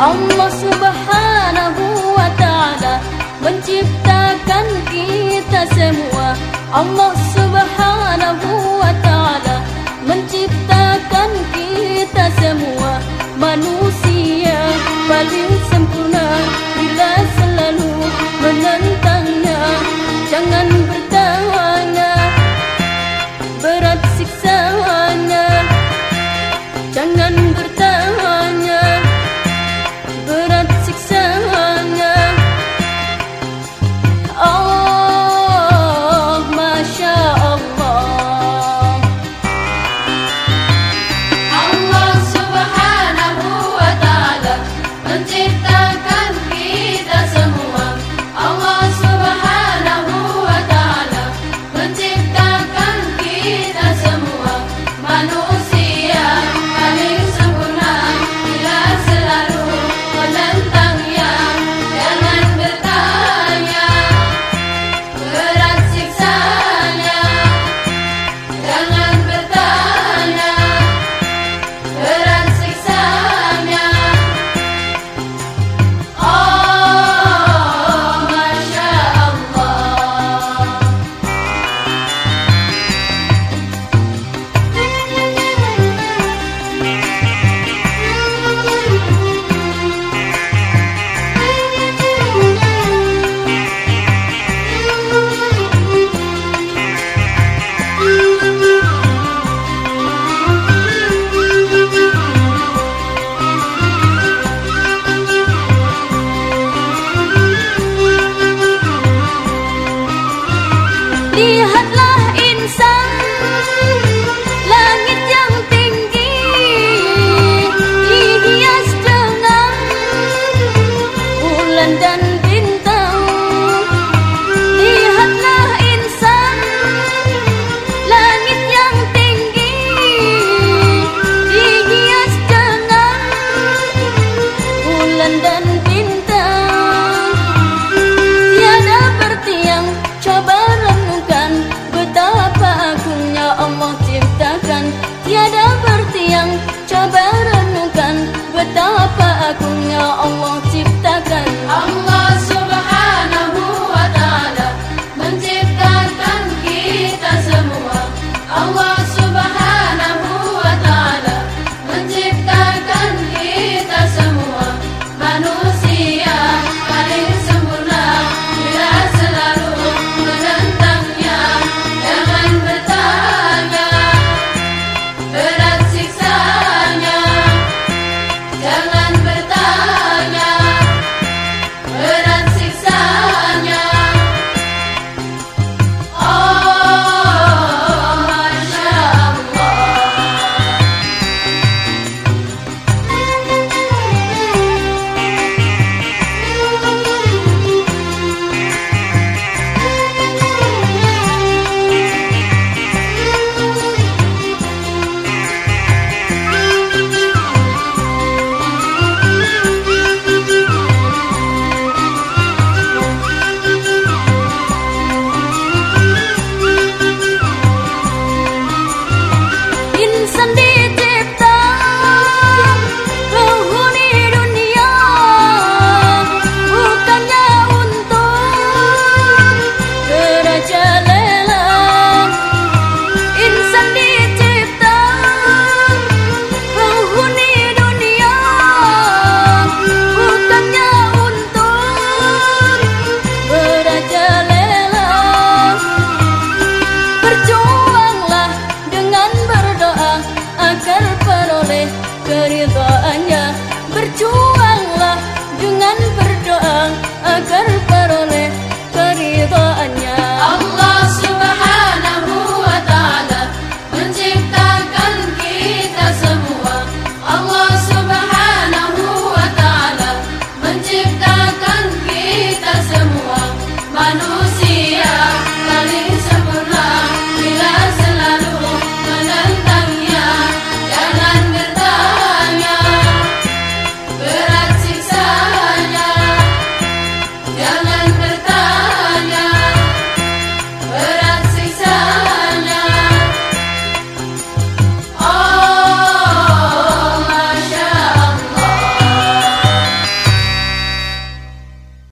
Allah subhanahu wa ta'ala Menciptakan kita semua. Allah subhanahu melihat